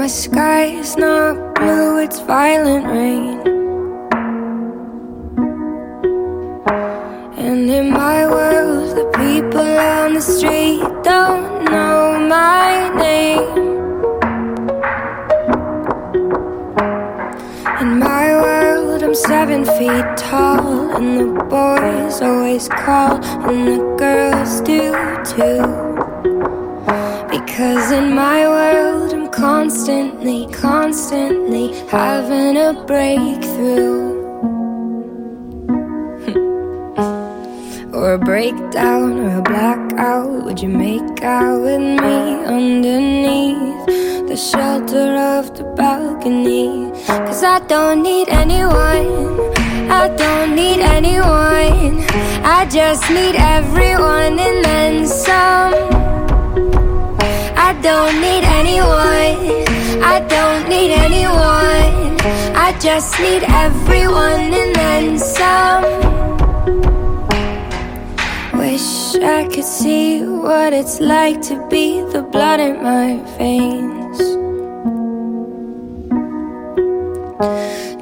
my sky is not blue, it's violent rain. And in my world, the people on the street don't know my name. In my world, I'm seven feet tall, and the boys always call, and the girls do too. Because in my world, I'm constantly, constantly having a breakthrough. or a breakdown or a blackout. Would you make out with me underneath the shelter of the balcony? Cause I don't need anyone. I don't need anyone. I just need everyone and then some. I don't need anyone. I don't need anyone. I just need everyone and then some. Wish I could see what it's like to be the blood in my veins.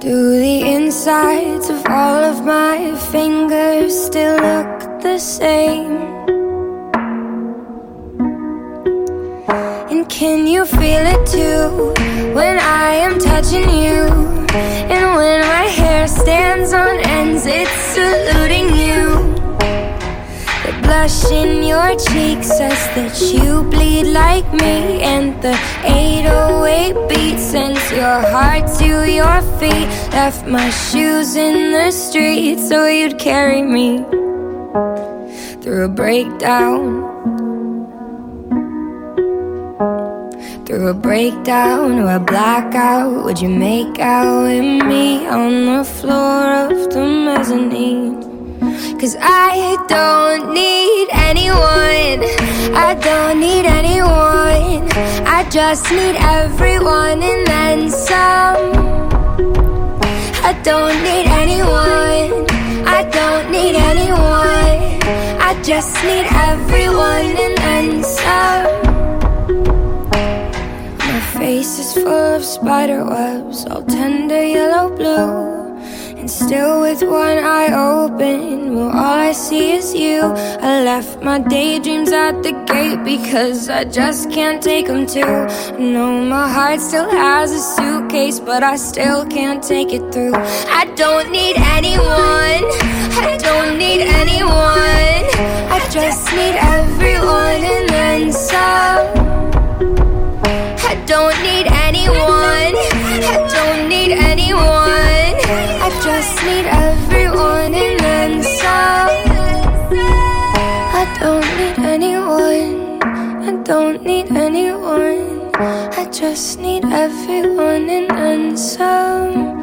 Do the insides of all of my fingers still look the same? You feel it too when I am touching you? And when my hair stands on ends, it's saluting you. The blush in your cheek says that you bleed like me, and the 808 beat sends your heart to your feet. Left my shoes in the street so you'd carry me through a breakdown. Through a breakdown or a blackout, would you make out with me on the floor of the mezzanine? Cause I don't need anyone. I don't need anyone. I just need everyone and then some. I don't need anyone. I don't need anyone. I just need everyone and then some. My face is full of spider webs, all tender yellow blue. And still with one eye open, well, all I see is you. I left my daydreams at the gate because I just can't take them too. No, my heart still has a suitcase, but I still can't take it through. I don't need anyone, I don't need anyone. I don't need anyone. I just need everyone and then some. I don't need anyone. I don't need anyone. I just need everyone and then some.